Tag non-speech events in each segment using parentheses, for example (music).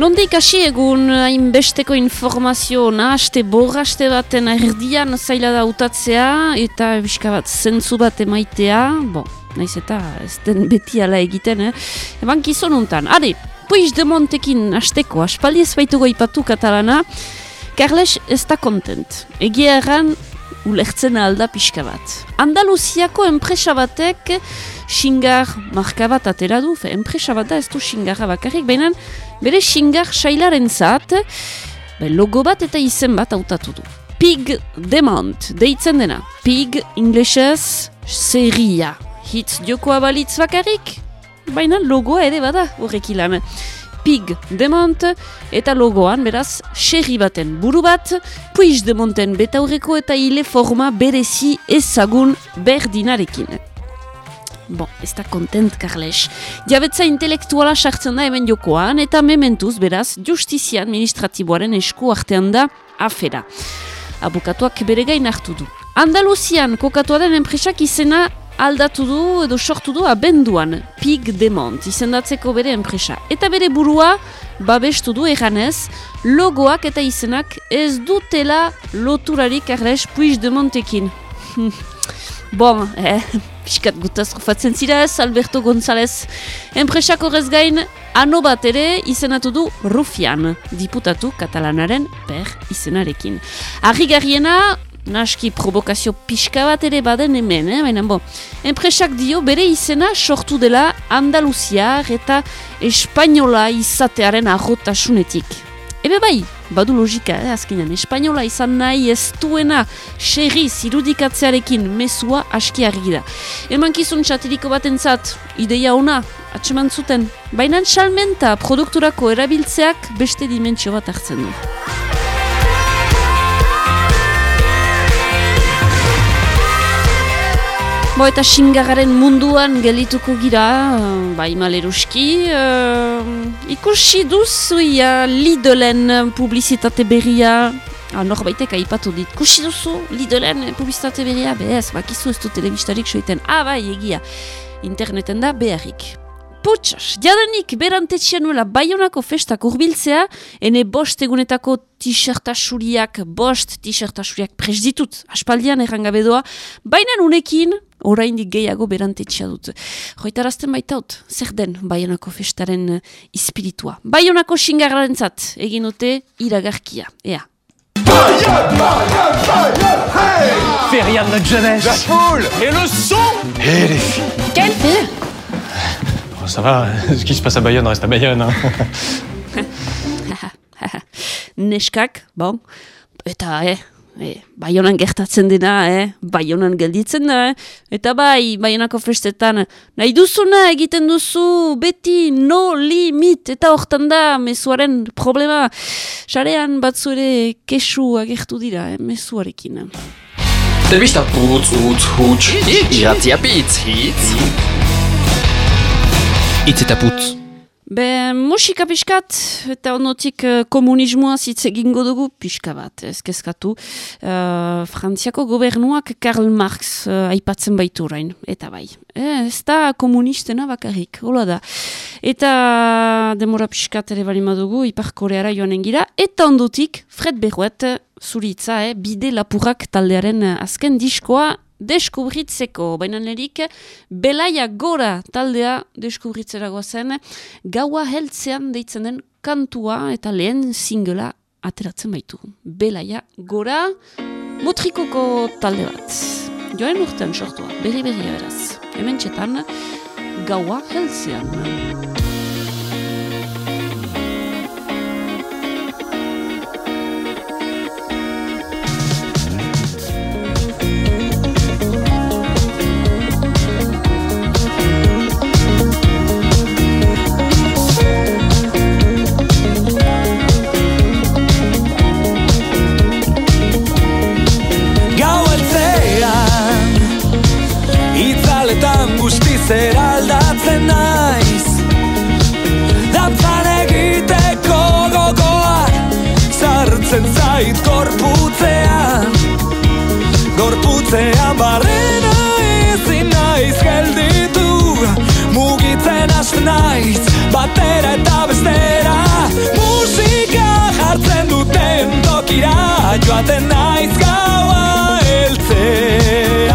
Nondik hasi egun hainbesteko informazio nahaste borraste baten erdian zaila da utatzea eta biska bat zentzu bat emaitea, bo, naiz eta ez den beti ala egiten, eh? Eban kizon untan, ade, puiz de montekin hasteko, aspaldi ez baituko ipatu katalana, Carles ez da kontent. Egia erran, ulertzen alda pixka bat. Andaluziako enpresa batek xingar marka bat atera du, fe, enpresa bat da ez du xingarra bakarrik, baina bere xingar sailaren zat, logo bat eta izen bat hautatu du. Pig Demont, deitzen dena. Pig, inglesez, seria. Hitz jokoa balitz bakarrik, baina logoa ere bada horrek ilan. Pig Demont eta logoan beraz xerri baten buru bat, Puig Demonten betaurreko eta hile forma berezi ezagun berdinarekin. Bon, ez da kontent, Carles. Jabetza intelektuala sartzen da hemen jokoan eta mementuz beraz justizia administratiboaren esku artean da afera. Abukatuak bere gain hartu du. Andaluzian kokatua den enpresak izena aldatu du edo sortu du abenduan Pig Demont izendatzeko bere enpresa. Eta bere burua babestu du eganez logoak eta izenak ez dutela loturarik arrez Puig Demontekin. (laughs) bon, eh, (laughs) piskat gutaz rufatzen zira ez, Alberto González. Enpresak horrez gain, ano bat ere izenatu du Rufian, diputatu katalanaren per izenarekin. Arrigarriena, naski provokazio pixka bat ere baden hemen, eh? baina bo. Enpresak dio bere izena sortu dela Andaluziar eta Espainola izatearen ahotasunetik. Ebe bai, badu logika, eh, azkenean, Espainola izan nahi ez duena xerri zirudikatzearekin mesua aski argi da. Eman kizun txatiriko bat entzat, ideia ona, atseman zuten, baina salmenta produkturako erabiltzeak beste dimentsio bat hartzen du. Bo eta xingararen munduan gelituko gira, uh, bai maleruski. Uh, ikusi duzu ia Lidlen publizitate berria, ah, norbaitek aipatu dit, ikusi duzu Lidlen publizitate berria, bez, bakizu ez du telebistarik soiten, ah bai egia, interneten da beharrik. Putsas, jadanik berantetxean nuela baionako festak urbiltzea, ene bost egunetako t-shirtasuriak, bost t-shirtasuriak presditut, aspaldian errangabe doa, baina unekin, oraindik gehiago berantetxea dut. Joitarazten baitaut, zer den baionako festaren uh, ispiritua. Baionako xingarraren zat, egin dute iragarkia, ea. Bayon, Bayon, Bayon, hey Feria de notre jeunesse La foule Et le son Et les filles Quelle fille ça va, (laughs) ce qui se passe à Bayonne reste à Bayonne. Hein. (laughs) Neskak, bon, eta, eh, eh, Bayonan gertatzen dena, eh, Bayonan gelditzen da, eh, eta bai, Bayonako festetan, nahi duzuna egiten duzu, beti no limit, eta hortan da, mesuaren problema, xarean batzu ere kesu agertu dira, eh, mesuarekin. Telebista putz, utz, huts, iratzia pitz, hitz, Itz eta putz. Be, musika pixkat, eta onotik uh, komunismoa zitze egingo dugu pixka bat, ezkezkatu. Uh, Frantziako gobernuak Karl Marx uh, aipatzen baitu orain, eta bai. E, ez da komunistena bakarrik, hola da. Eta demora pixkat ere bali madugu, ipar koreara joan engira, eta ondotik, Fred Berruet, zuritza, eh, bide lapurrak taldearen azken diskoa, deskubritzeko, baina nerik belaia gora taldea deskubritzera zen, gaua heltzean deitzen den kantua eta lehen singela ateratzen baitu. Belaia gora motrikoko talde bat. Joaren urtean sortua, berri-berri beraz. Hemen txetan, gaua heltzean. Zait gorputzean Gorputzean barrena ezin naiz gelditu. Mugitzen hasten naiz Batera eta bestera. Mugitzen Gozatzen duten tokira Joaten naiz gaua heltzean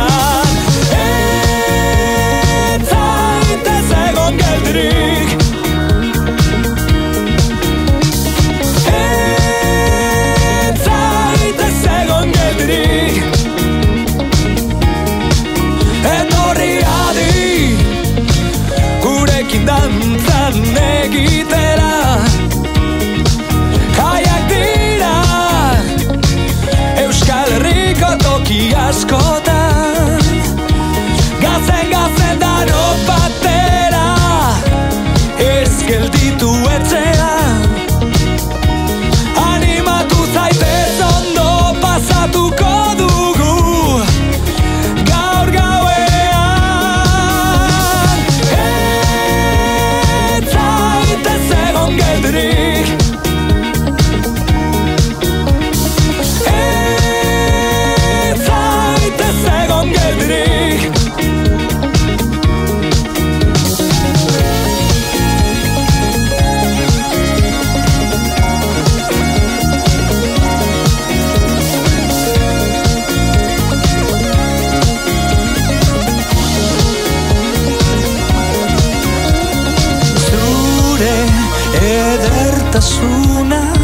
Osasuna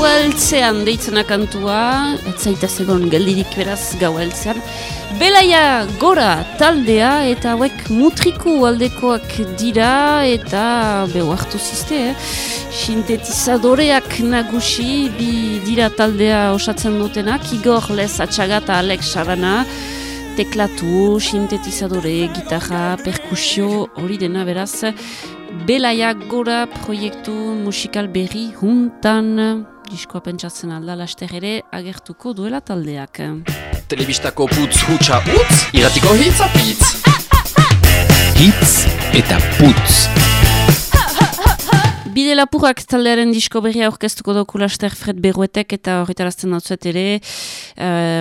geldirik Gau heltzean deitzena kantua, ez zaitez egon geldirik beraz gau heltzean. Belaia gora taldea eta hauek mutriku aldekoak dira eta behu hartu ziste, eh? sintetizadoreak nagusi bi dira taldea osatzen dutenak, Igor Les Atxaga eta Alex Sarana, teklatu, sintetizadore, gitarra, perkusio, hori dena beraz, Belaia gora proiektu musikal berri juntan, diskoa pentsatzen alda laster ere agertuko duela taldeak. Telebistako putz hutsa utz, iratiko hitz apitz. Hitz eta putz. Bide lapurrak taldearen disko berria aurkeztuko doku laster Fred Berruetek eta horretarazten dautzuet ere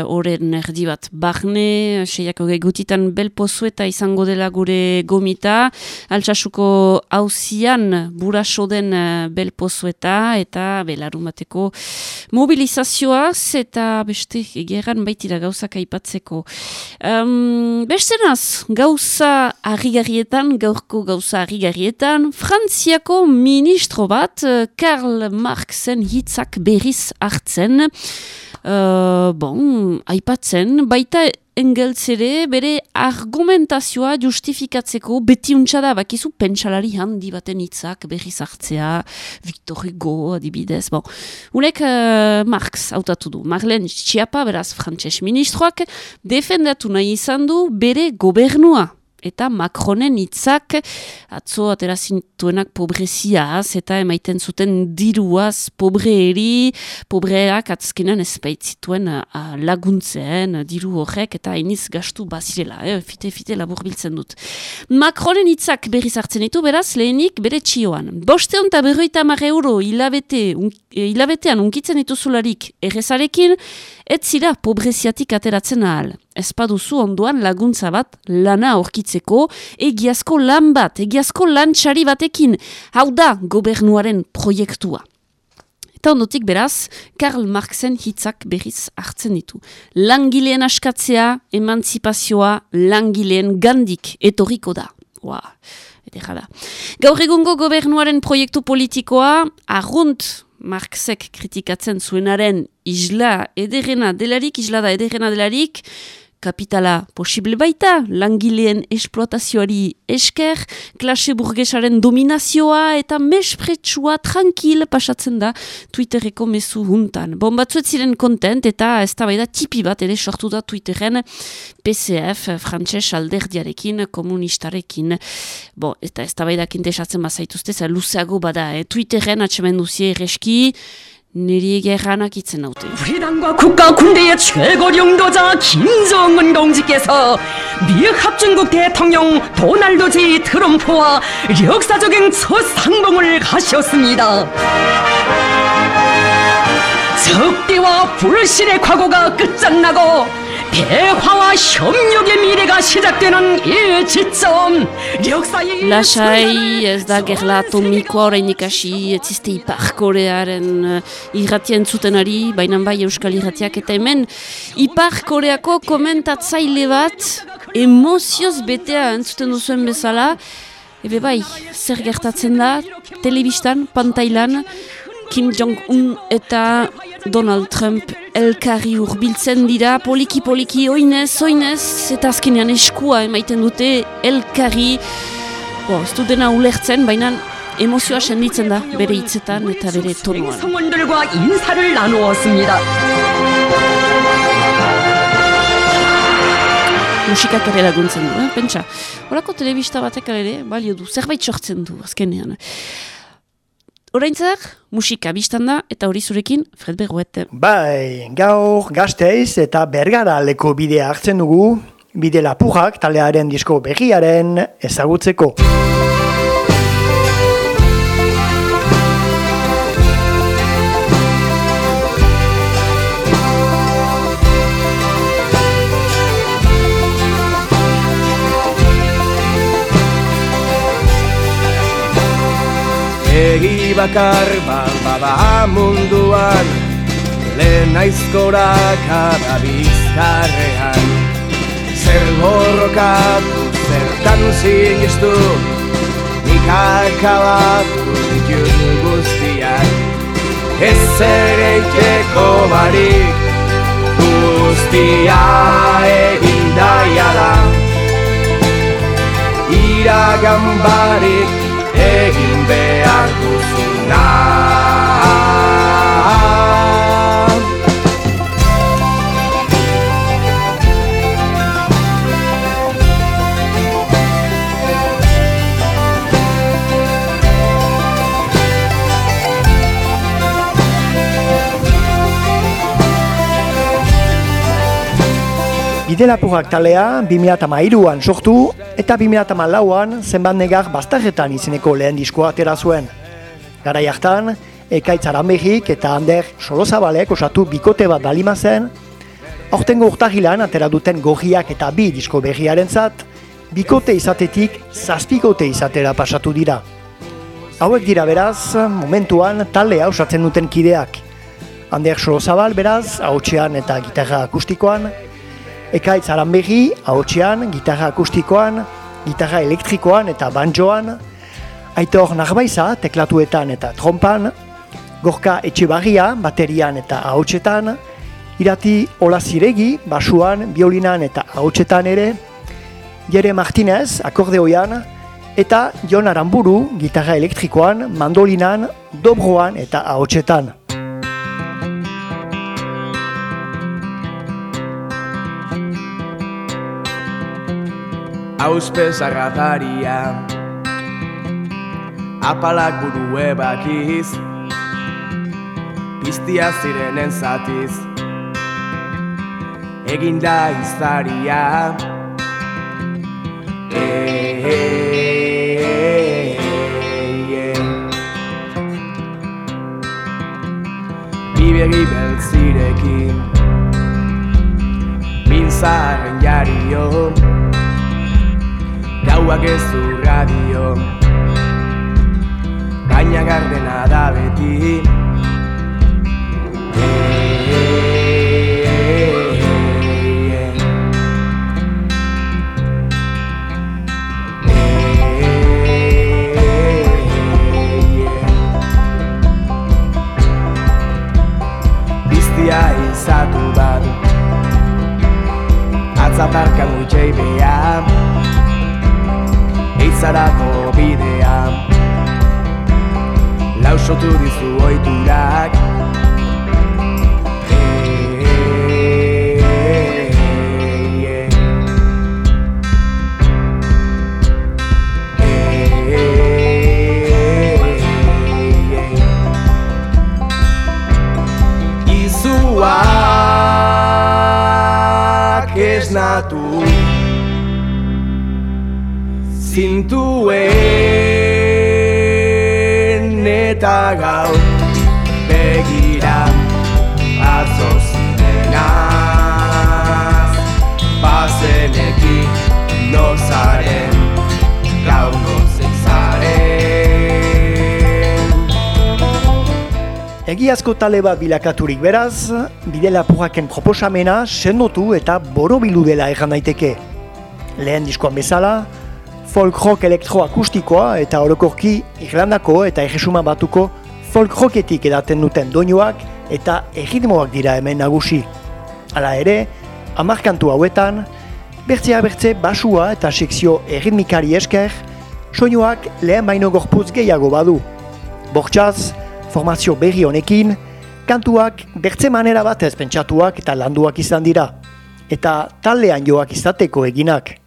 horren erdi bat barne, seiako gutitan belpozu eta izango dela gure gomita, altsasuko hauzian buraso den eh, belpozueta eta belarun bateko mobilizazioaz eta beste egeran baitira gauzak aipatzeko. Um, bestenaz, gauza harrigarrietan, gaurko gauza harrigarrietan, Frantziako ministro bat, eh, Karl Marxen hitzak berriz hartzen, uh, bon, aipatzen, baita Engels ere bere argumentazioa justifikatzeko beti da bakizu pentsalari handi baten hitzak berriz hartzea, Victor Hugo adibidez, bon. Unek uh, Marx hautatu du, Marlene Schiappa beraz frantses ministroak defendatu nahi izan du bere gobernua eta Macronen hitzak atzo aterazintuenak pobreziaz eta emaiten zuten diruaz pobreeri, pobreak atzkenan ezpaitzituen uh, laguntzen diru horrek eta iniz gastu bazirela, eh? fite-fite labur biltzen dut. Macronen hitzak berriz hartzen ditu, beraz lehenik bere txioan. Boste honta berroita mar euro hilabete, un, eh, hilabetean unkitzen dituzularik errezarekin, ez zira pobreziatik ateratzen ahal. Ez paduzu onduan laguntza bat lana aurkitzeko, egiazko lan bat, egiazko lan txari batekin, hau da gobernuaren proiektua. Eta ondotik beraz, Karl Marxen hitzak berriz hartzen ditu. Langileen askatzea, emantzipazioa, langileen gandik etoriko da. Ua, edera da. Gaur egungo gobernuaren proiektu politikoa, arrunt Marxek kritikatzen zuenaren isla ederrena delarik, isla da ederrena delarik, kapitala posible baita, langileen esploatazioari esker, klase burgesaren dominazioa eta mespretsua tranquil pasatzen da Twitterreko mezu juntan. Bon, batzuet ziren kontent eta ez da baida tipi bat ere sortu da Twitterren PCF, frantses alderdiarekin, komunistarekin. Bon, eta ez da baida kintesatzen bazaituzte, za luzeago bada, eh? Twitterren atxemen duzie egerranak itzen naute. 우리 당과 국가 군대의 최고領導자 김정은 동지께서 미 합중국 대통령 도널드 지 트럼프와 역사적인 첫 상봉을 하셨습니다. 적대와 불신의 과거가 끝장나고 대화와 협력의 미래가 시작되는 이 지점 역사의 Lasai, ez da gerla atomikoa orainik hasi, ez izte Ipar Korearen uh, irratien zutenari, baina bai Euskal Irratiak eta hemen Ipar Koreako komentatzaile bat emozioz betea entzuten duzuen bezala, ebe bai, zer gertatzen da, telebistan, pantailan, Kim Jong-un eta Donald Trump elkarri hurbiltzen dira, poliki-poliki, oinez, oinez, eta azkenean eskua emaiten dute elkarri, bo, ez du dena ulertzen, baina emozioa senditzen da, bere hitzetan eta bere tonuan. musikak ere laguntzen du, eh? pentsa. Horako telebista batek ere, balio du, zerbait sortzen du, azkenean. Oraintzak, musika biztan da, eta hori zurekin, Fred Berruet. Bai, gaur gazteiz eta bergara leko bidea hartzen dugu, bide lapurrak talearen disko berriaren ezagutzeko. Egi bakar bat bada munduan. Lehen aizkora kada bizkarrean Zer borrokatu zertan sinistu Nik akabatu ditun guztiak Ez ere iteko barik Guztia egin daia da. Iragan barik egin behar duzuna Bidelapurak talea 2008an sortu eta 2008an zenbat negar bastarretan izeneko lehen diskoa atera zuen. Garai hartan, Ekaitz Aranbegik eta Ander Solozabalek osatu bikote bat balima zen, aurtengo urtahilan atera duten gorriak eta bi disko berriaren zat, bikote izatetik zazpikote izatera pasatu dira. Hauek dira beraz, momentuan talea osatzen duten kideak. Ander Solozabal beraz, hautsean eta gitarra akustikoan, Ekaitz Aranbegi, ahotsean, gitarra akustikoan, gitarra elektrikoan eta banjoan, Aitor Narbaiza, teklatuetan eta trompan, Gorka Etxebarria, baterian eta ahotsetan, Irati Olaziregi, basuan, biolinan eta ahotsetan ere, Jere Martinez, akordeoian, eta Jon Aramburu, gitarra elektrikoan, mandolinan, dobroan eta ahotsetan. Auspe zarrataria Apalak buru ebakiz Piztia zirenen zatiz. Eginda izaria. Eh, eh, eh. Bibegi beltzirekin. Minzaren jario. Gauak ez du radio Baina gardena da beti. Izatu bat Atzaparka mutxei beha Eizarako bidea Lausotu dizu oiturak esnatu Zintuen eta gaur begira atzo zirenaz Bazeneki nozaren gaur nozen zaren Egiazko tale bat bilakaturik beraz, bide lapurraken proposamena sendotu eta borobilu dela egan daiteke. Lehen diskoan bezala, folk rock elektroakustikoa eta orokorki Irlandako eta Erresuma batuko folk rocketik edaten duten doinuak eta erritmoak dira hemen nagusi. Hala ere, amarkantu hauetan, bertzea bertze basua eta sekzio erritmikari esker, soinuak lehen baino gorputz gehiago badu. Bortxaz, formazio berri honekin, kantuak bertze manera batez pentsatuak eta landuak izan dira. Eta taldean joak izateko eginak.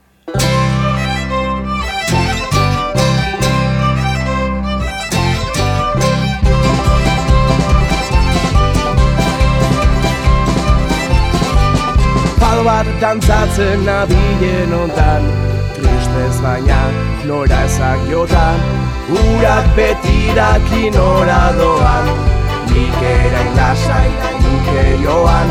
Bat dantzatzen nabilen ontan. Tristez baina nora ezak jotan Urak beti daki nora doan. Nik ere lasai nuke joan.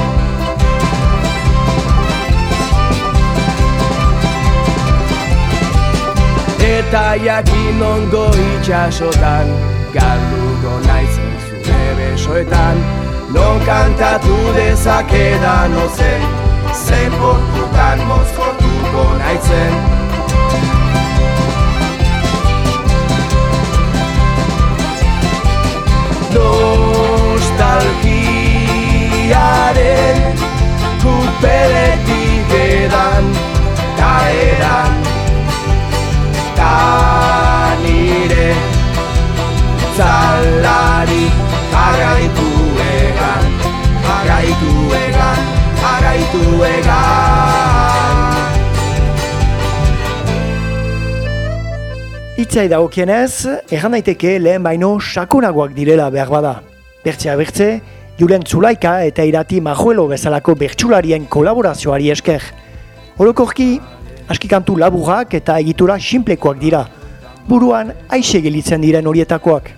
Eta jakin ongo itxasotan Galduko naizen zure besoetan. Non kantatu dezakedan ozen Zen portutan mozkortuko naizen. Nostalgiaren kupeletik edan Ta Jarraitu egan Hitzai dagokienez, erran daiteke lehen baino sakonagoak direla behar bada. Bertzea bertze, Julen Zulaika eta Irati Majuelo bezalako bertsularien kolaborazioari esker. Orokorki, askikantu laburrak eta egitura sinplekoak dira. Buruan aixe gelitzen diren horietakoak.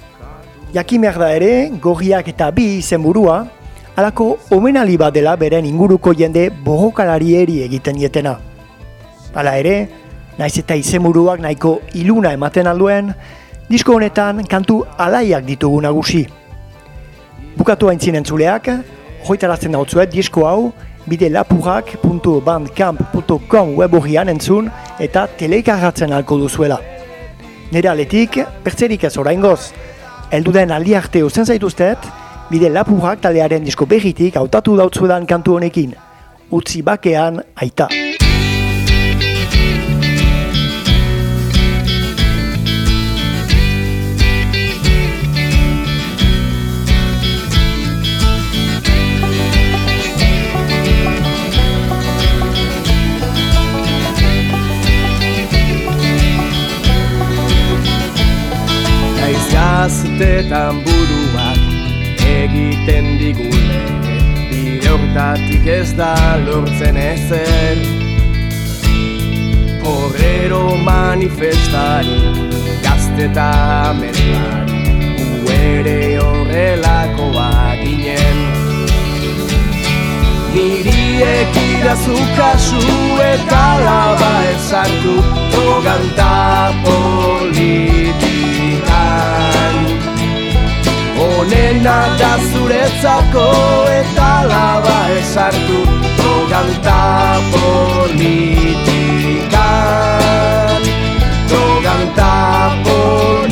Jakin behar da ere, gorriak eta bi izen burua, alako omenali bat dela beren inguruko jende borrokalarieri egiten dietena. Hala ere, naiz eta izenburuak nahiko iluna ematen alduen, disko honetan kantu alaiak ditugu nagusi. Bukatu haintzin entzuleak, hoitarazten dautzuet disko hau, bide lapurrak.bandcamp.com web entzun eta telekarratzen alko duzuela. Nere aletik, pertzerik ez oraingoz, elduden aldi arte uzen zaituztet, bide lapurrak taldearen disko behitik hautatu dautzudan kantu honekin. Utzi bakean aita. Zazetetan buru egiten digule Bide hortatik ez da lortzen ezer. Porrero manifestari gazteta medlari Uere horrelakoa ginen Niri ekidazu kasu eta laba ezartu Toganta politikan Honena da zuretzako eta laba ezartu Toganta politikan. Toganta politikan.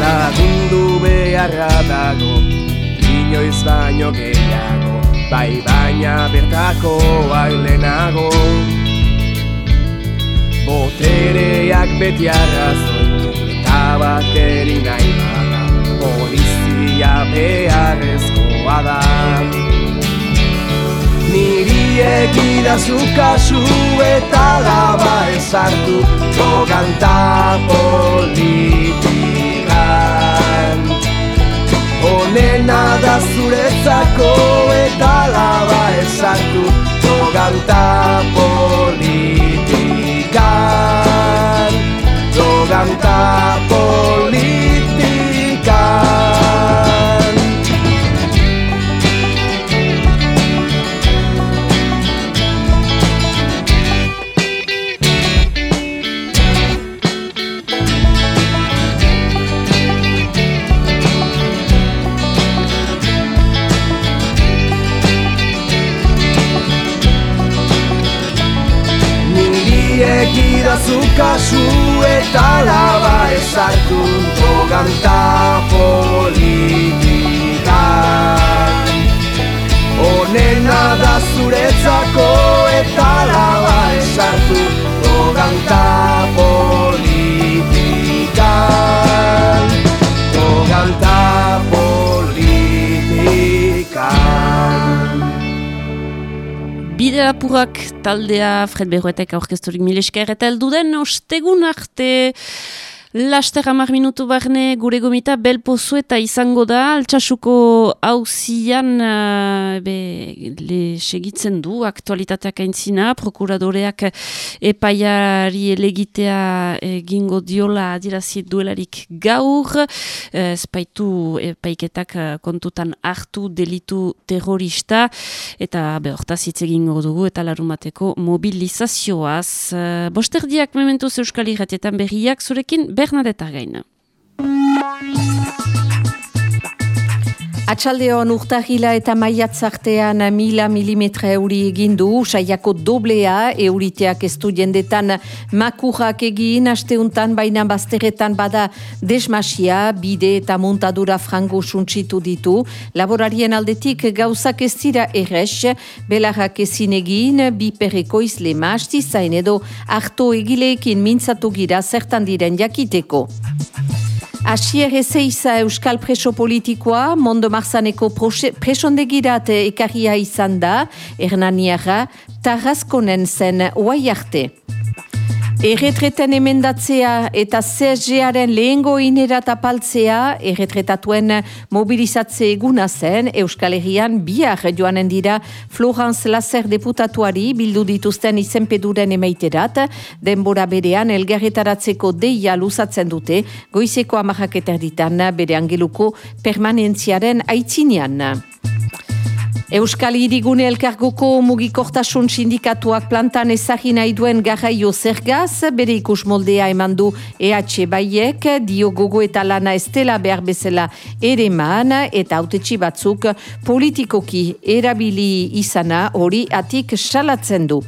Lagundu beharra Inoiz baino gehiago Bai baina bertako bailenago Botereak beti arrazoi Eta bateri nahi bada Polizia beharrezkoa da. Niri egidazu kasu eta laba ezartu Toganta politikan zuretzako eta laba ezartu Toganta politikan. Toganta politikan kasu eta laba ezartu Toganta politikan Honena da zuretzako eta laba ezartu Toganta politikan Toganta Bide apurak taldea Fred Berroetek aurkezturik milesker eta elduden ostegun arte Laster hamar minutu barne gure gomita belpozu eta izango da altsasuko hauzian uh, be, le segitzen du aktualitateak aintzina, prokuradoreak epaiari elegitea egingo diola adirazi duelarik gaur, eh, espaitu epaiketak eh, kontutan hartu delitu terrorista eta behortaz hitz egingo dugu eta larumateko mobilizazioaz. Bosterdiak mementuz euskal irratietan berriak zurekin Bernadette Argaina. Atxaldeon urtahila eta maiatzartean mila milimetra euri egindu, saiako doblea euriteak ez du jendetan makurrak egin, asteuntan baina bazteretan bada desmasia, bide eta montadura frango suntsitu ditu, laborarien aldetik gauzak ez dira errex, belarrak ezin egin, biperreko izlema, zain edo harto egileekin mintzatu gira zertan diren jakiteko. Asier Ezeiza Euskal Preso Politikoa, Mondo Marzaneko presondegirat ekarria izan da, Hernaniara, Tarraskonen zen oai arte. Erretreten emendatzea eta CSG-aren lehengo inerat apaltzea, erretretatuen mobilizatze eguna zen, Euskal Herrian bihar joanen dira Florence Lasser deputatuari bildu dituzten izenpeduren emaiterat, denbora berean elgarretaratzeko deia luzatzen dute, goizeko amarrak ditan bere angeluko permanentziaren aitzinean. Euskal Hirigune Elkargoko mugikortasun sindikatuak plantan ezagin nahi duen garraio zergaz, bere ikus moldea eman du EH Baiek, dio gogo eta lana estela behar bezala ere man, eta autetxi batzuk politikoki erabili izana hori atik salatzen du.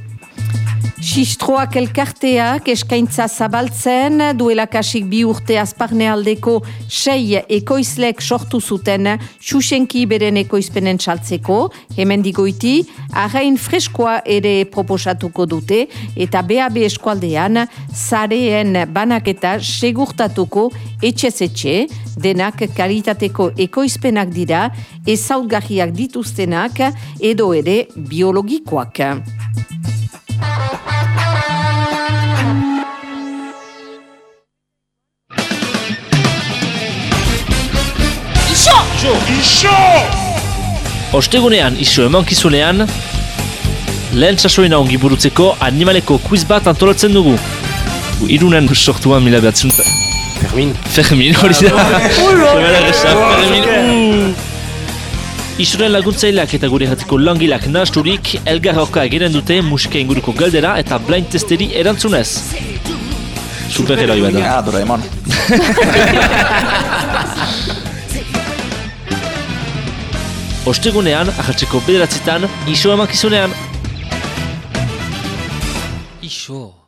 Sistroak elkarteak eskaintza zabaltzen duela kasik bi urte azparnealdeko sei ekoizlek sortu zuten xuxenki beren ekoizpenen txaltzeko, hemen digoiti, arrain freskoa ere proposatuko dute eta BAB eskualdean zareen banaketa segurtatuko etxez etxe, denak kalitateko ekoizpenak dira, ezaugarriak dituztenak edo ere biologikoak. Ostegunean iso emankizunean, lehen txasoena ongi burutzeko animaleko quiz bat antolatzen dugu. Irunen sortuan mila behatzen... Fermin. Fermin, hori da. (laughs) Fermin. Isoren laguntzaileak eta gure jatiko langilak nahasturik, elgar horka eginen dute musika inguruko galdera eta blind testeri erantzunez. Superheroi bat da. Ah, Doraemon. (laughs) Ostegunean, ahatzeko bederatzitan, iso emakizunean. Iso.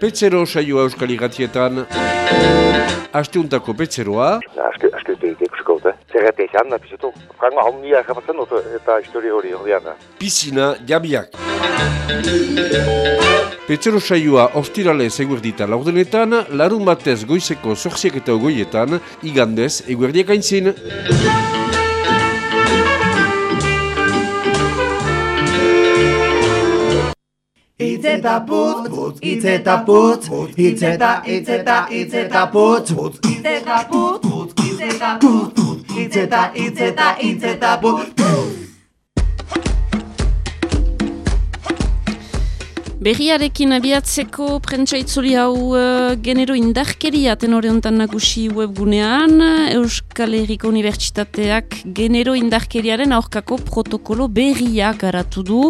Petzero saioa euskal igatietan, asteuntako petzeroa, Aske, aske dut ikusiko dut, eh? Zerrete izan, da pizutu. Fragma handia japatzen dut, eta historia hori hori da. pisina jabiak. Petzero saioa ostirale eguerdita laurdenetan, larun batez goizeko zorziak eta ogoietan, igandez eguerdiak aintzin. Itz eta putz, putz, itz eta putz, itz eta, itz eta, itz eta putz, putz, itz eta putz, putz, itz eta putz, putz, itz eta, itz eta, itz eta putz, putz. Berriarekin abiatzeko prentsa itzuli hau uh, genero indarkeria tenore honetan nagusi webgunean Euskal Herriko Unibertsitateak genero indarkeriaren aurkako protokolo berria garatu du.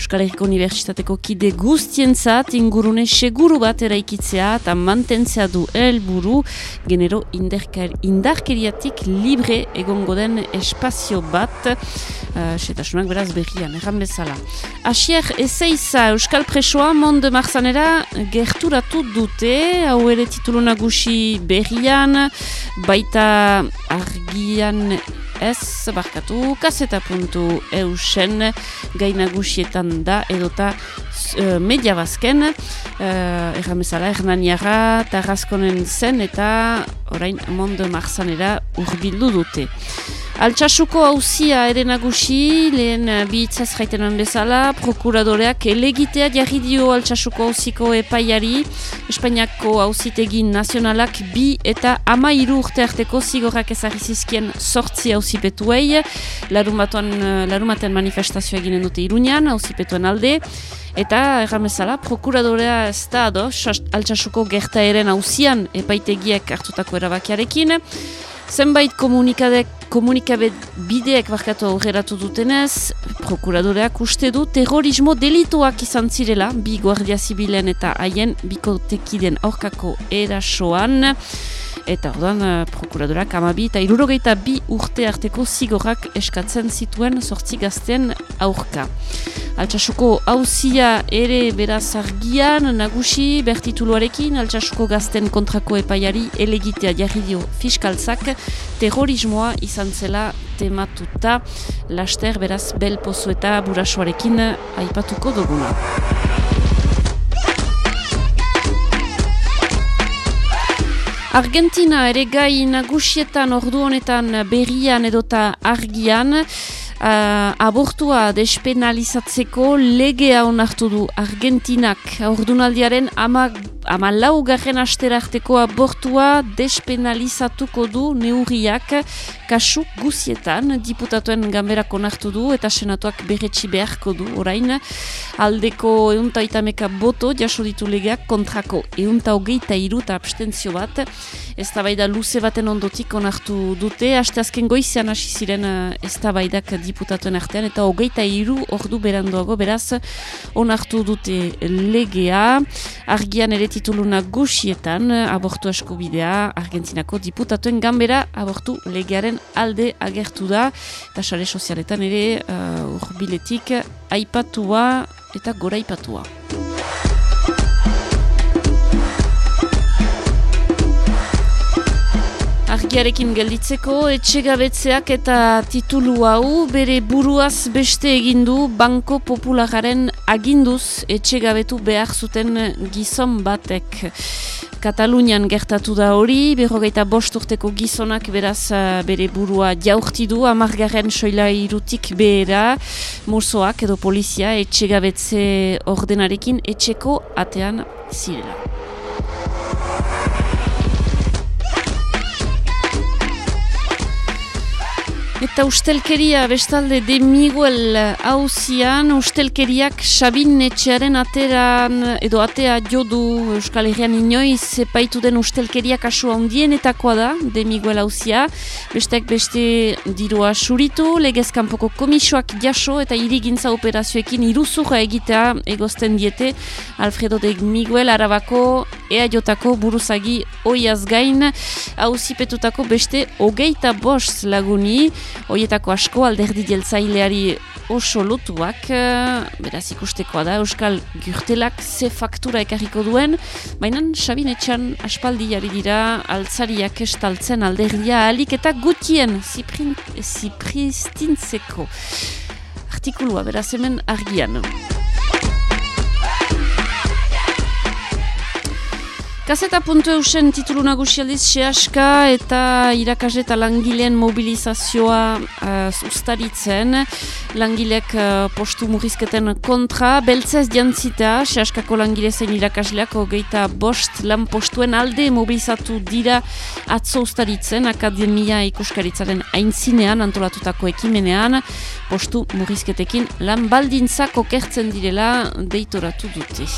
Euskal Herriko Unibertsitateko kide guztientzat ingurune seguru bat eraikitzea eta mantentzea du helburu. Genero indarker, indarkeriatik libre egongo den espazio bat. Uh, setasunak beraz berrian, erran bezala. Asier, ezeiza Euskal Presoa Monde Marzanera gerturatu dute, hau ere titulu nagusi berrian, baita argian ez, barkatu, kaseta puntu eusen gai nagusietan da, edota uh, media bazken, uh, erramezala, Hernaniara, Tarraskonen zen, eta orain Monde Marzanera urbildu dute. Altsasuko hauzia ere nagusi, lehen uh, bi hitzaz jaitenan bezala, prokuradoreak elegitea jarri dio altsasuko hauziko epaiari, Espainiako hauzitegin nazionalak bi eta ama hiru urte arteko zigorrak ezarri zizkien sortzi hauzipetuei, larumatuan, uh, larumaten manifestazioa eginen dute irunean, hauzipetuen alde, Eta erramezala, prokuradorea ez da ado, altsasuko gertaeren hauzian epaitegiek hartutako erabakiarekin. Zenbait komunikadek komunikabe bideek barkatu aurreratu dutenez, prokuradoreak uste du terrorismo delituak izan zirela, bi guardia zibilen eta haien bikotekiden aurkako erasoan, eta orduan uh, prokuradorak amabi eta irurogeita bi urte arteko zigorrak eskatzen zituen sortzi gazten aurka. Altsasuko hauzia ere beraz argian nagusi bertituluarekin Altsasuko gazten kontrako epaiari elegitea jarri dio fiskaltzak terrorismoa izan zela tematuta laster beraz belpozu eta burasoarekin aipatuko duguna. Argentina ere gai nagusietan ordu honetan berrian edota argian. Uh, abortua despenalizatzeko legea onartu du Argentinak. Ordunaldiaren ama, ama laugarren asterarteko abortua despenalizatuko du neurriak. Kasu guzietan diputatuen gamberak onartu du eta senatuak berretxi beharko du orain. Aldeko eunta boto jaso ditu legeak kontrako eunta hogeita iruta abstentzio bat. Ez da luze baten ondotik onartu dute. Asteazken goizean hasi ziren ez da diputatuen artean eta hogeita hiru ordu beranduago beraz onartu dute legea. Argian ere titulu nagusietan abortu eskubidea Argentinako diputatuen gambera abortu legearen alde agertu da eta sare sozialetan ere uh, urbiletik aipatua eta gora Argiarekin gelditzeko etxegabetzeak eta titulu hau bere buruaz beste egindu Banko Populararen aginduz etxegabetu behar zuten gizon batek. Katalunian gertatu da hori, berrogeita bost urteko gizonak beraz eh, bere burua jaurti du, amargarren soila irutik behera, mursoak edo polizia etxegabetze ordenarekin etxeko atean zirela. Eta ustelkeria bestalde de Miguel hauzian, ustelkeriak Sabin Netxearen ateran edo atea jodu Euskal Herrian inoiz epaitu den ustelkeria kasu handienetakoa da de Miguel hauzia. Bestek beste dirua suritu, legezkanpoko komisoak jaso eta irigintza operazioekin iruzura egitea egozten diete Alfredo de Miguel arabako ea jotako buruzagi oiaz gain hauzipetutako beste hogeita bost laguni Hoietako asko alderdi jeltzaileari oso lotuak, eh, beraz ikustekoa da, Euskal Gürtelak ze faktura ekarriko duen, baina Sabinetxan aspaldi jari dira altzariak estaltzen alderdia alik eta gutien zipristintzeko. Artikulua, beraz hemen argian. Gazeta puntu eusen titulu nagusialdiz sehaska eta irakasle eta langileen mobilizazioa uh, ustaritzen. Langilek uh, postu murrizketen kontra. Beltzez jantzita, sehaskako langile zein irakasleak hogeita bost lan postuen alde mobilizatu dira atzo ustaritzen. Akademia ikuskaritzaren aintzinean antolatutako ekimenean. Postu murrizketekin lan baldintzako kertzen direla deitoratu dute.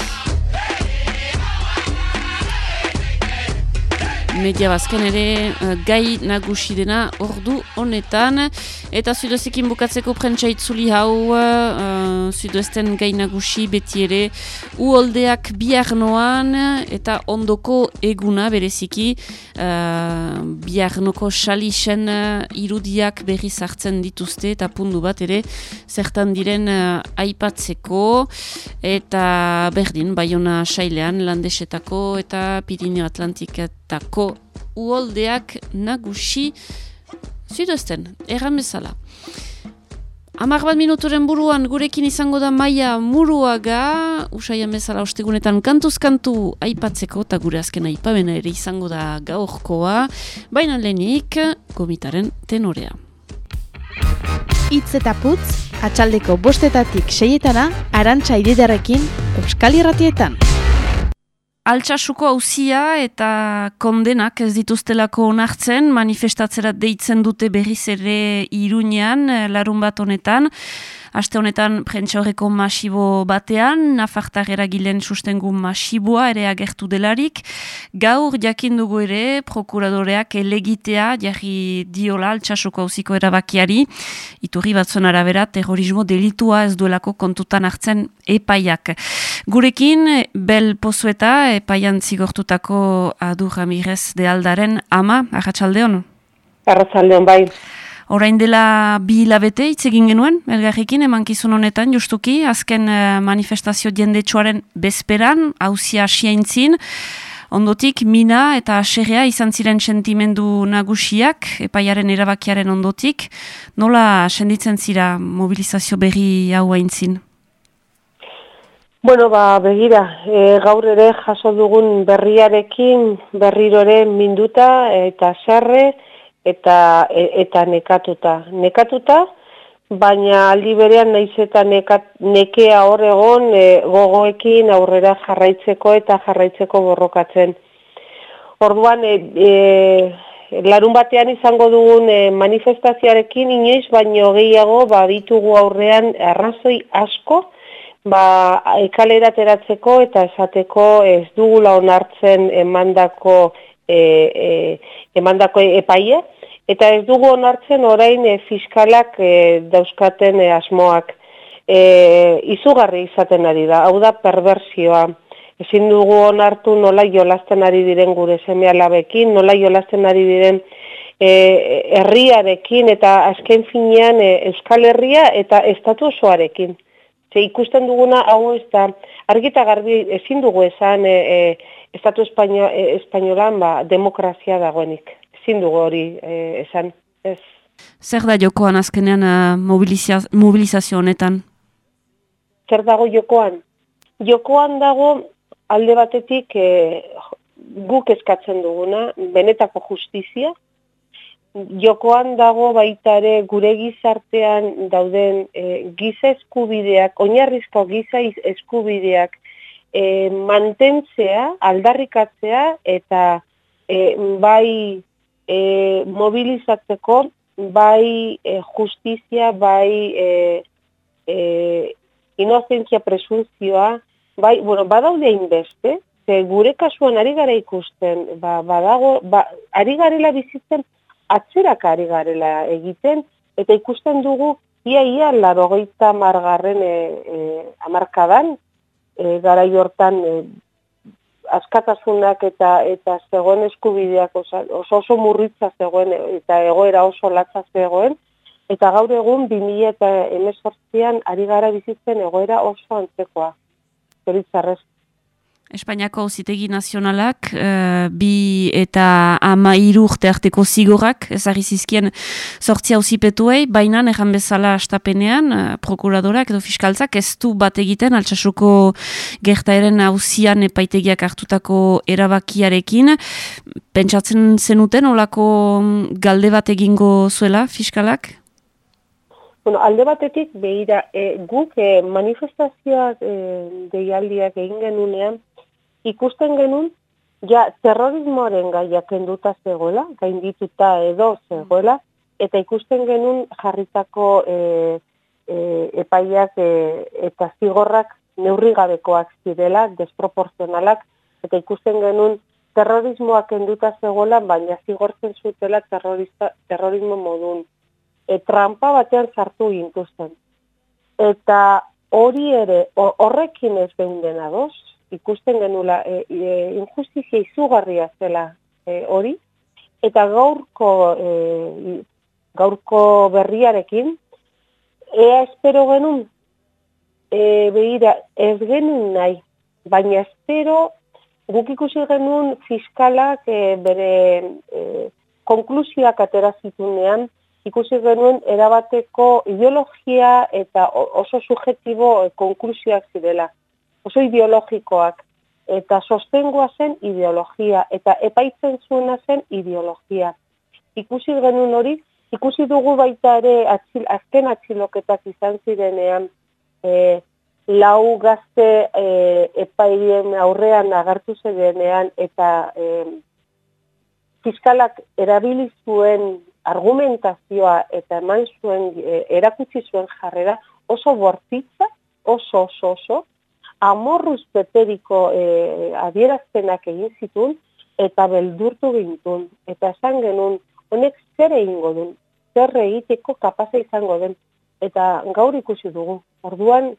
Media bazken ere uh, gai nagusi dena ordu honetan. Eta zudozekin bukatzeko prentsa itzuli hau uh, zudoesten gai nagusi beti ere uoldeak bihar noan eta ondoko eguna bereziki uh, bihar noko salixen uh, irudiak berri zartzen dituzte eta pundu bat ere zertan diren uh, aipatzeko. Eta berdin baiona sailean landesetako eta Pirineo Atlantiket Tako uoldeak nagusi zidozten, erran bezala. Amar bat minuturen buruan gurekin izango da maia muruaga, usaian bezala ostegunetan kantuz-kantu aipatzeko, eta gure azken aipamena ere izango da gaurkoa, baina lehenik gomitaren tenorea. Itz eta putz, atxaldeko bostetatik seietana, arantxa ididarekin, Euskal Irratietan. Altsasuko hauzia eta kondenak ez dituztelako onartzen, manifestatzerat deitzen dute berriz ere irunean, larun bat honetan. Aste honetan prentsa horreko masibo batean, nafartar eragilen sustengu masiboa ere agertu delarik. Gaur jakin dugu ere, prokuradoreak elegitea jarri diola altxasoko hauziko erabakiari. Iturri batzuen arabera, terrorismo delitua ez duelako kontutan hartzen epaiak. Gurekin, bel pozueta epaian zigortutako adu ramirez de aldaren ama, arratsaldeon? Arratxaldeon, bai. Orain dela bi hilabete hitz egin genuen, elgarrekin emankizun honetan justuki, azken uh, manifestazio jendetsuaren bezperan, hauzia asiaintzin, ondotik mina eta aserrea izan ziren sentimendu nagusiak, epaiaren erabakiaren ondotik, nola senditzen zira mobilizazio berri hau haintzin? Bueno, ba, begira, e, gaur ere jaso dugun berriarekin berrirore minduta eta sarre, eta e, eta nekatuta. Nekatuta, baina aldi berean naiz eta nekat, nekea hor egon e, gogoekin aurrera jarraitzeko eta jarraitzeko borrokatzen. Orduan, e, e, larun batean izango dugun e, manifestazioarekin inoiz, baino gehiago ba, ditugu aurrean arrazoi asko, ba, ekalera teratzeko eta esateko ez dugula onartzen emandako e, e, emandako epaia, eta ez dugu onartzen orain e, fiskalak e, dauzkaten e, asmoak e, izugarri izaten ari da, hau da perversioa. Ezin dugu onartu nola jolasten ari diren gure seme alabekin, nola jolasten ari diren e, herriarekin eta azken finean e, Euskal Herria eta estatu osoarekin. Ze ikusten duguna hau ez da, argita garbi ezin dugu esan e, e, estatu espaino, e, espainolan ba, demokrazia dagoenik. Ezin dugu hori e, esan. Ez. Zer da jokoan azkenean uh, mobilizazio honetan? Zer dago jokoan? Jokoan dago alde batetik e, guk eskatzen duguna, benetako justizia, jokoan dago baita ere gure gizartean dauden e, giza eskubideak, oinarrizko giza eskubideak e, mantentzea, aldarrikatzea eta e, bai e, mobilizatzeko, bai e, justizia, bai e, e, inozentzia presunzioa, bai, bueno, badaude inbeste, ze gure kasuan ari gara ikusten, ba, badago, ba, ari garela bizitzen, atzerak ari garela egiten, eta ikusten dugu, ia ia larogeita margarren e, e, amarkadan, e, gara jortan e, askatasunak eta eta zegoen eskubideak oso oso murritza zegoen eta egoera oso latza zegoen, eta gaur egun 2000 eta emezortzian ari gara bizitzen egoera oso antzekoa zoritzarrez. Espainiako zitegi nazionalak, uh, bi eta ama urte arteko zigorak, ezagri zizkien sortzia usipetuei, baina ejan bezala astapenean, uh, prokuradorak edo fiskaltzak ez du bat egiten altsasuko gertaeren hauzian epaitegiak hartutako erabakiarekin. Pentsatzen zenuten olako galde bat egingo zuela fiskalak? Bueno, alde batetik, behira, e, guk e, manifestazioak e, deialdiak egin genunean, ikusten genuen, ja, terrorismoaren gaiak kenduta zegoela, gaindituta edo zegoela, eta ikusten genuen jarritako e, e, epaiak e, eta zigorrak neurrigabekoak zirela, desproporzionalak, eta ikusten genuen terrorismoak kenduta zegoela, baina zigortzen zutela terrorismo modun e, trampa batean sartu gintuzten. Eta hori ere, horrekin ez behin dena ikusten genula, e, e, injustizia izugarria zela e, hori, eta gaurko, e, gaurko berriarekin, ea espero genuen, e, behira, ez genuen nahi, baina espero guk ikusi genuen fiskalak e, bere e, konklusioak atera zitunean, ikusi genuen erabateko ideologia eta oso subjetibo eh, konklusioak zirela. Oso ideologikoak eta sostengoa zen ideologia eta epaitzen zuena zen ideologia. Ikusi genuen hori, ikusi dugu baita ere atzil, azken atxiloketak izan zirenean e, lau gazte e, epairien aurrean agartu zirenean eta e, fiskalak erabilizuen argumentazioa eta eman zuen, e, erakutsi zuen jarrera oso bortitza, oso, oso, oso, amorruz peteriko e, adierazpenak egin zitun, eta beldurtu gintun, eta esan genuen, honek zer egingo duen, zer egiteko kapaza izango den, eta gaur ikusi dugu. Orduan,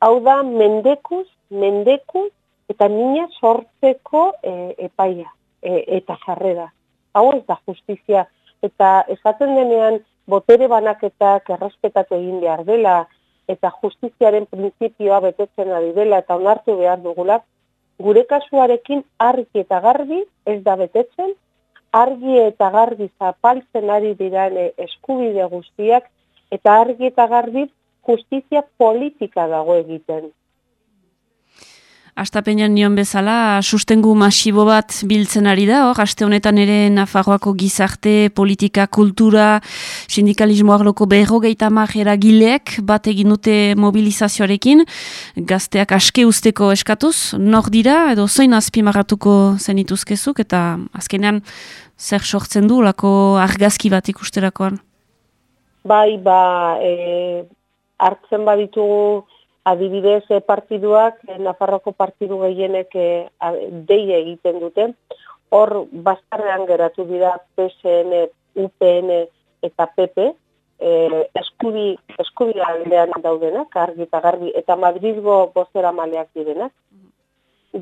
hau da mendekuz, mendekuz, eta mina sortzeko e, epaia, e, eta jarrera. Hau ez da justizia, eta esaten denean botere banaketak errespetatu egin behar dela eta justiziaren printzipioa betetzen ari dela eta onartu behar dugula, gure kasuarekin argi eta garbi ez da betetzen, argi eta garbi zapaltzen ari diran eskubide guztiak eta argi eta garbi justizia politika dago egiten. Astapenean nion bezala, sustengu masibo bat biltzen ari da, hor, aste honetan ere Nafarroako gizarte, politika, kultura, sindikalismo arloko berrogeita marera gileek bat egin dute mobilizazioarekin, gazteak aske usteko eskatuz, nor dira, edo zoin azpimarratuko zenituzkezuk, eta azkenean zer sortzen du, lako argazki bat ikusterakoan? Bai, ba, e, hartzen baditugu, adibidez e, partiduak, e, Nafarroko partidu gehienek e, dei egiten dute, hor bastarrean geratu dira PSN, UPN eta PP, e, eskubi, eskubi aldean daudenak, argi eta garbi, eta Madridgo bozera maleak direnak.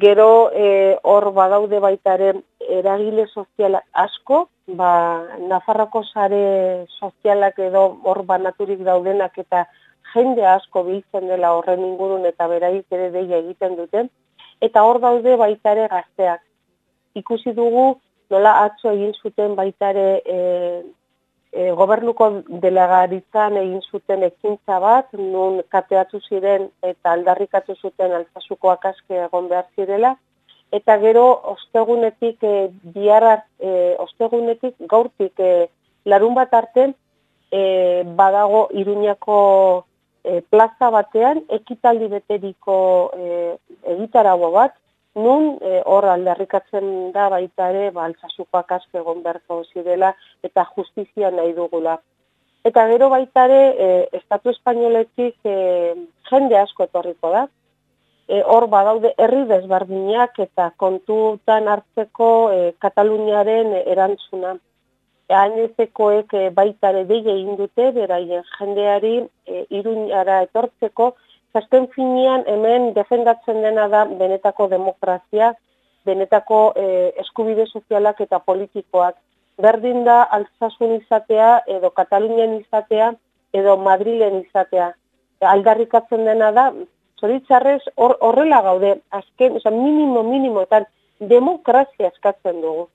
Gero e, hor badaude baita ere eragile sozialak asko, ba, Nafarroko sare sozialak edo hor banaturik daudenak eta jende asko biltzen dela horren ingurun eta beraik ere deia egiten duten. Eta hor daude baita ere gazteak. Ikusi dugu nola atzo egin zuten baita ere e, e, gobernuko delegaritzan egin zuten ekintza bat, nun kateatu ziren eta aldarrikatu zuten altzasukoak aske egon behar zirela, eta gero ostegunetik e, biarra, e, ostegunetik gaurtik e, larun bat arte e, badago iruñako e, plaza batean ekitaldi beteriko e, egitarago bat, nun e, hor aldarrikatzen da baita ere ba, altzasukoak aske egon beharko zirela eta justizia nahi dugula. Eta gero baita ere, e, Estatu Espainoletik e, jende asko etorriko da. E, hor badaude herri desberdinak eta kontutan hartzeko e, Kataluniaren erantzuna. Hainezkoek e, baita ere deie egin dute, beraien jendeari e, iruñara etortzeko, Zasten finean hemen defendatzen dena da benetako demokrazia, benetako eh, eskubide sozialak eta politikoak. Berdin da altzasun izatea edo Katalunian izatea edo Madrilen izatea. Aldarrikatzen dena da, zoritzarrez horrela gaude, azken, oza, minimo, minimo, eta demokrazia eskatzen dugu.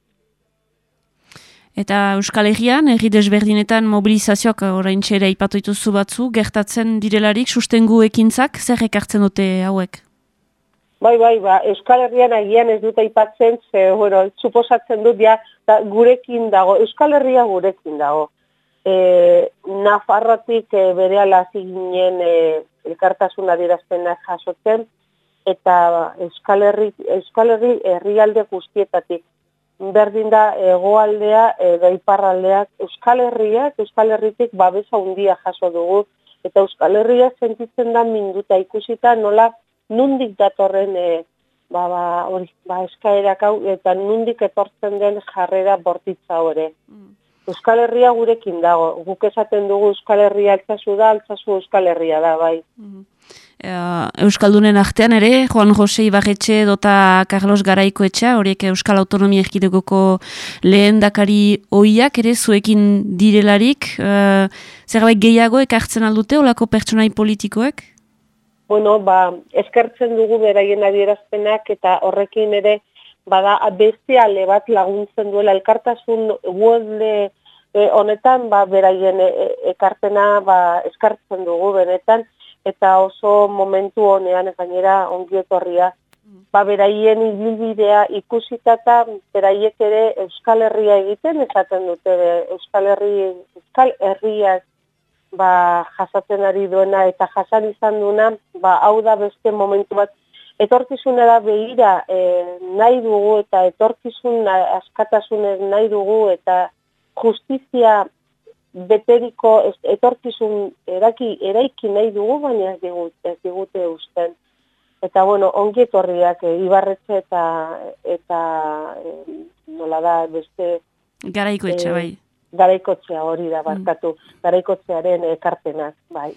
Eta Euskal Herrian, erri desberdinetan mobilizazioak orain txere ipatu batzu, gertatzen direlarik sustengu ekintzak, zer ekartzen dute hauek? Bai, bai, ba, Euskal Herrian agian ez dut aipatzen, ze, bueno, suposatzen dut, ja, da, gurekin dago, Euskal Herria gurekin dago. E, Nafarrotik e, bere alaziginen e, elkartasun adirazpenak jasotzen, eta Euskal Herri, Euskal Herri herrialde guztietatik berdin da egoaldea edo iparraldeak Euskal Herriak, Euskal Herritik babesa handia jaso dugu eta Euskal Herria sentitzen da minduta ikusita nola nundik datorren e, ba, ba, hori, ba, eskaerak hau eta nundik etortzen den jarrera bortitza hori. Mm. Euskal Herria gurekin dago, guk esaten dugu Euskal Herria altzazu da, altzazu Euskal Herria da, bai. Mm. Uh, Euskaldunen artean ere, Juan Jose Ibarretxe dota Carlos Garaiko etxea, horiek Euskal Autonomia Erkidegoko lehen dakari oiak ere zuekin direlarik. Uh, zerbait gehiago ekartzen aldute, olako pertsonai politikoek? Bueno, ba, eskertzen dugu beraien adierazpenak eta horrekin ere bada bestiale bat laguntzen duela elkartasun uodle eh, honetan ba, beraien ekartena ba, eskartzen dugu benetan eta oso momentu honean gainera ongi etorria. Ba, beraien ibilbidea ikusita eta beraiek ere Euskal Herria egiten, esaten dute Euskal Herri, Euskal Herria ba, jasatzen ari duena eta jasan izan duena, ba, hau da beste momentu bat, etorkizunera behira e, nahi dugu eta etorkizun askatasunez nahi dugu eta justizia beteriko etorkizun eraki eraiki nahi dugu baina ez digute ez digute usten. Eta bueno ongi etorriak e, ibarretxe eta eta e, nola da beste garaiko etxe eh, bai garaikotzea hori da barkatu, mm. garaikotzearen ekarpenak, bai.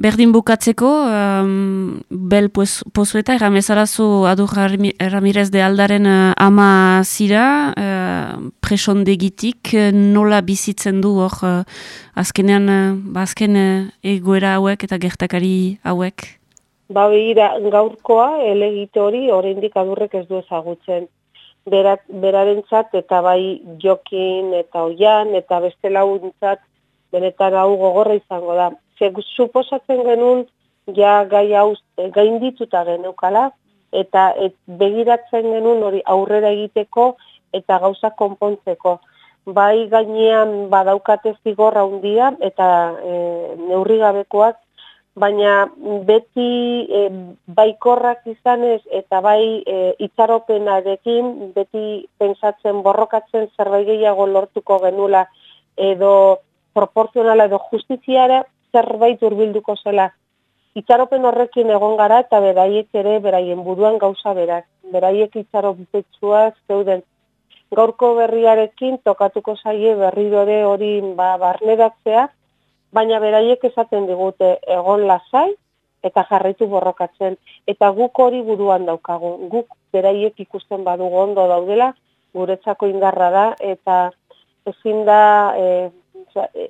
Berdin bukatzeko, um, bel pozueta, erramezarazu adu Ramirez de Aldaren uh, ama zira, uh, presondegitik, uh, nola bizitzen du hor, uh, azkenean, uh, azken uh, egoera hauek eta gertakari hauek? Ba, gaurkoa, elegite hori, oraindik adurrek ez du ezagutzen berat, berarentzat eta bai jokin eta oian eta beste laguntzat benetan hau gogorra izango da. Ze suposatzen genuen ja gai hau gaindituta geneukala eta et, begiratzen genuen hori aurrera egiteko eta gauza konpontzeko. Bai gainean badaukate zigorra handia eta e, neurrigabekoak baina beti e, baikorrak izanez eta bai e, itxaropenarekin beti pensatzen borrokatzen zerbait gehiago lortuko genula edo proporzionala edo justiziara zerbait urbilduko zela. Itxaropen horrekin egon gara eta beraiek ere beraien buruan gauza berak. Beraiek itxaropetsua zeuden. Gaurko berriarekin tokatuko zaie berridore hori ba, barneratzea, baina beraiek esaten digute egon lasai eta jarraitu borrokatzen. Eta guk hori buruan daukagu. Guk beraiek ikusten badugu ondo daudela, guretzako indarra da, eta ezin da, e, e,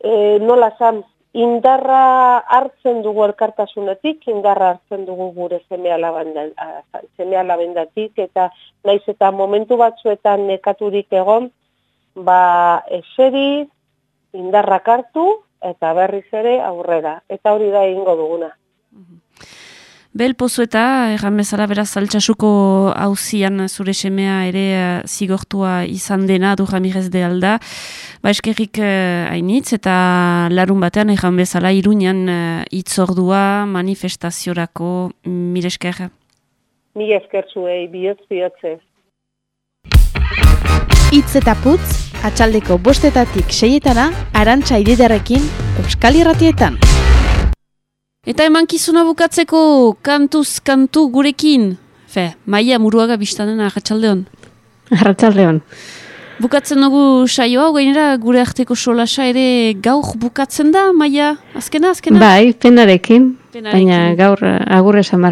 e, nola zan, indarra hartzen dugu elkartasunetik, indarra hartzen dugu gure seme alabendatik, eta naiz eta momentu batzuetan nekaturik egon, ba eseri, indarrak hartu, eta berriz ere aurrera. Eta hori da egingo duguna. Bel pozu eta, erran bezala beraz altxasuko hauzian zure semea ere uh, zigortua izan dena du jamirez de alda. Ba eskerrik uh, hainitz eta larun batean erran bezala iruñan uh, itzordua manifestaziorako mire esker. Mire esker zuei, bihotz bihotze. Itz eta putz, atxaldeko bostetatik seietana, arantxa ididarekin, Euskal Irratietan. Eta emankizuna bukatzeko kantuz kantu gurekin. Fe, maia muruaga biztanen arratsaldeon. Arratsaldeon. Bukatzen dugu saio hau, gainera gure arteko solasa ere gaur bukatzen da, maia? Azkena, azkena? Bai, penarekin, Penarekin. baina gaur agurre esan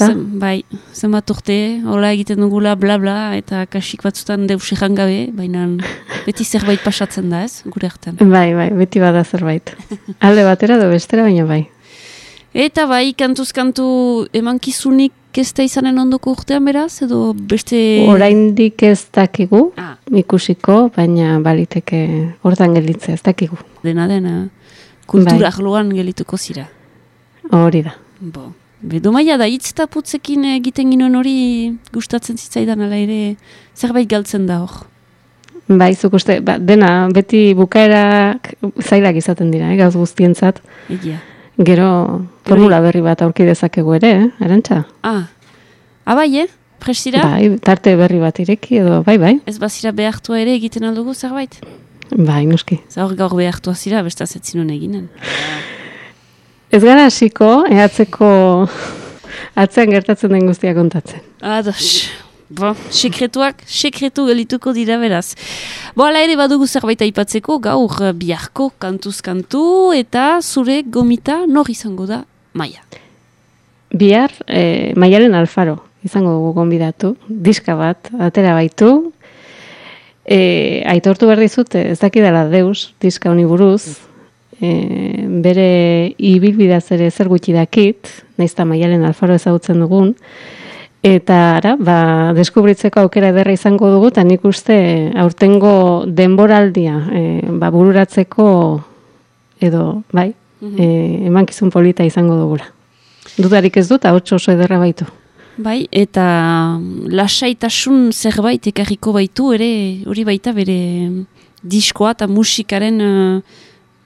Zen, bai, zenbat urte, hola egiten dugula bla bla, eta kasik batzutan deus gabe, baina beti zerbait pasatzen da ez, gure artean. Bai, bai, beti bada zerbait. (laughs) Alde batera do bestera, baina bai. Eta bai, kantuz kantu emankizunik ez da izanen ondoko urtean beraz, edo beste... Oraindik ez dakigu, ikusiko, baina baliteke hortan gelitze ez dakigu. Dena dena, kultura Bai. gelituko zira. Hori da. Bo. Bedo maia da, hitz eta putzekin egiten ginoen hori gustatzen zitzaidan ala ere, zerbait galtzen da hor. Bai, zuk uste, ba, dena, beti bukaerak zailak izaten dira, eh, gauz guztientzat. Egia. Gero, formula berri bat aurki dezakegu ere, eh, arantxa? Ah, abai, eh? Prestira? Bai, tarte berri bat ireki edo, bai, bai. Ez bazira behartua ere egiten aldugu zerbait? Bai, nuski. Zaur gaur behartua zira, bestaz ez zinun eginen. (laughs) Ez gara hasiko, ehatzeko atzean gertatzen den guztia kontatzen. Ados. Bo, sekretuak, sekretu gelituko dira beraz. Bo, ala ere badugu zerbait aipatzeko, gaur eh, biharko kantuz kantu, eta zure gomita nor izango da maia. Bihar, e, maialen alfaro, izango dugu gonbidatu, diska bat, atera baitu, e, aitortu behar dizut, ez dakidala deus, diska honi buruz, e, bere ibilbidaz ere zer gutxi dakit, naizta maialen alfaro ezagutzen dugun, Eta ara, ba, deskubritzeko aukera ederra izango dugu, eta nik uste aurtengo denboraldia e, ba, bururatzeko edo, bai, e, emankizun polita izango dugula. Dudarik ez dut, hau oso ederra baitu. Bai, eta lasaitasun zerbait ekarriko baitu, ere hori baita bere diskoa eta musikaren uh,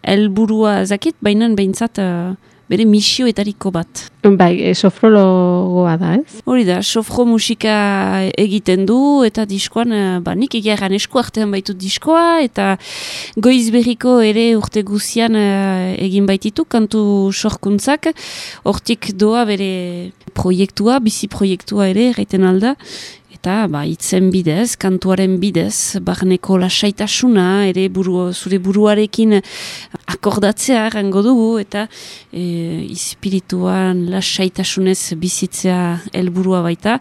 helburua zakit, baina behintzat uh, bere misioetariko bat. Bai, e, sofrologoa da, ez? Hori da, sofro musika egiten du, eta diskoan, eh, ba, nik egiaran esku artean baitu diskoa, eta goiz berriko ere urte guzian eh, egin baititu, kantu sorkuntzak, hortik doa bere proiektua, bizi proiektua ere, gaiten alda, eta ba, itzen bidez, kantuaren bidez, barneko lasaitasuna, ere buru, zure buruarekin akordatzea errango dugu, eta e, espirituan lasaitasunez bizitzea helburua baita,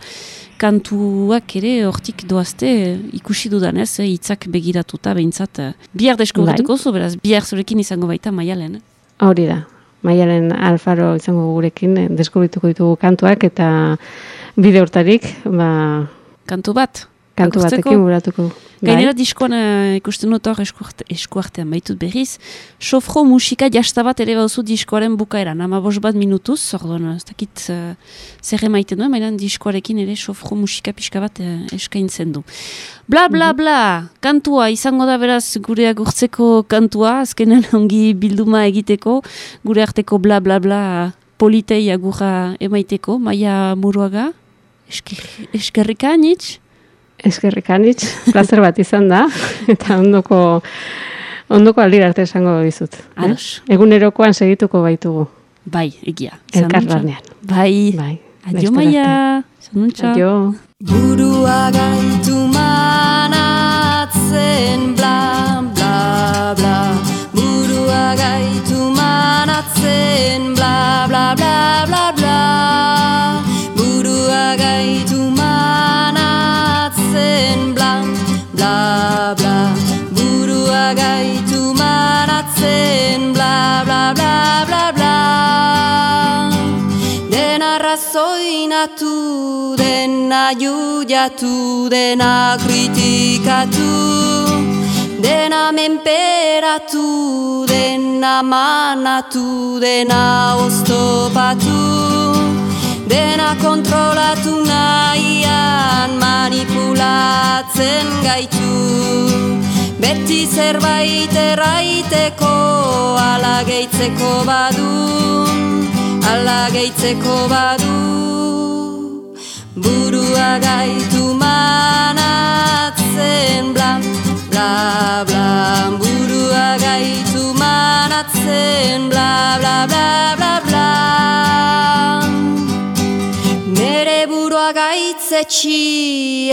kantuak ere hortik doazte ikusi dudanez, eh, hitzak begiratuta behintzat, eh, bihar deskubrituko zu, beraz, bihar zurekin izango baita maialen. Hori da. Maialen Alfaro izango gurekin eh, deskubrituko ditugu kantuak eta bide hortarik, ba, Kantu bat? kantu Akurtzeko? batekin buratuko. Gainera diskoan uh, ikusten dut hor eskuarte- eskuartean baitut berriz, sofro musika jasta bat ere bauzu diskoaren bukaeran, ama bos bat minutuz, orduan, ez dakit uh, zer emaiten duen, baina diskoarekin ere sofro musika pixka bat uh, eskaintzen du. Bla, bla, bla, kantua izango da beraz gure agurtzeko kantua, azkenen ongi bilduma egiteko, gure arteko bla, bla, bla, politei agurra emaiteko, maia muruaga, esker- eskerrika nitz, Eskerrik anitz, plazer bat izan da, eta ondoko, ondoko aldira arte esango dizut. eh? Ados. Egunerokoan segituko baitugu. Bai, egia. Elkarlanean. Bai. Bai. Adio maia. Zanuntza. Adio. Burua gaitu manatzen bla bla bla dena judiatu dena kritikatu dena menperatu dena manatu dena oztopatu dena kontrolatu nahian manipulatzen gaitu. Beti zerbait erraiteko ala gehitzeko badu ala gehitzeko badu burua gaitu manatzen bla bla bla. Burua gaitu manatzen bla bla bla bla bla. Nere burua gaitzetxi,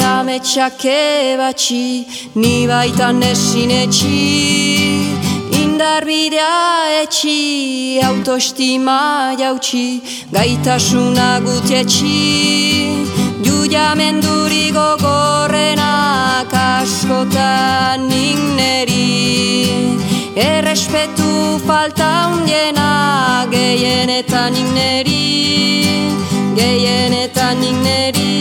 ametsak ebatxi, ni baitan nesinetxi, indarbidea etxi, autoestima jautxi, gaitasuna gutietxi, juiamenduri gogorrenak askotan nik errespetu falta undiena gehienetan nik neri, gehienetan nik neri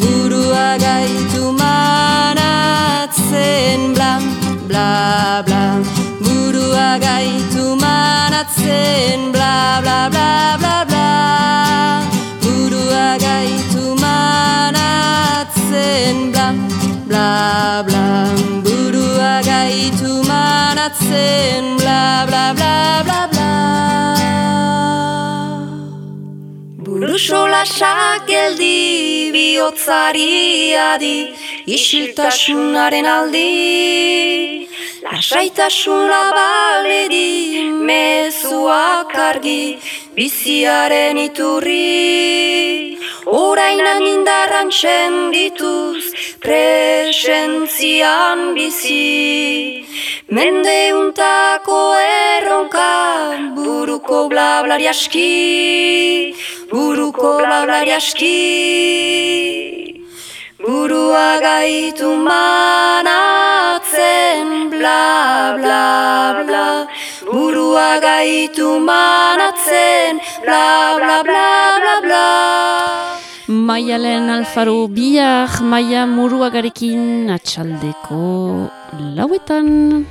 burua gaitu manatzen bla bla bla. Burua gaitu manatzen bla bla bla bla bla. Burua gaitu manatzen bla bla bla. Burua gaitu manatzen bla bla bla bla bla. Burusola geldi bihotzari adi Isiltasunaren aldi Lasaitasuna baledi mezuak argi Biziaren iturri. Orainan indarran txendituz Presentzian bizi. Mende untako erronka Buruko blablari aski Buruko blablari aski Burua gaitu manatzen bla bla bla Burua gaitu manatzen bla bla bla bla bla Maialen Alfaro biak, Maia Muruagarekin atxaldeko lauetan.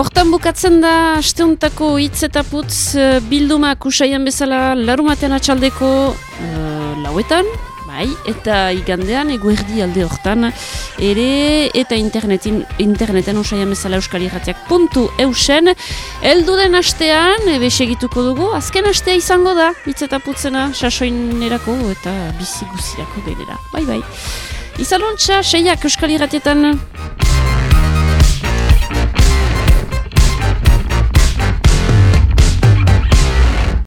Hortan bukatzen da, asteuntako hitz eta putz eh, bilduma kusaian bezala larumaten atxaldeko uh, lauetan, bai, eta igandean eguerdi alde hortan ere, eta internetin, interneten usaian bezala euskari jatiak puntu eusen, eldu den astean, ebe segituko dugu, azken astea izango da, hitz eta putzena, sasoinerako eta bizi guzirako gainera. Bai, bai. Izan ontsa, seiak euskali ratietan.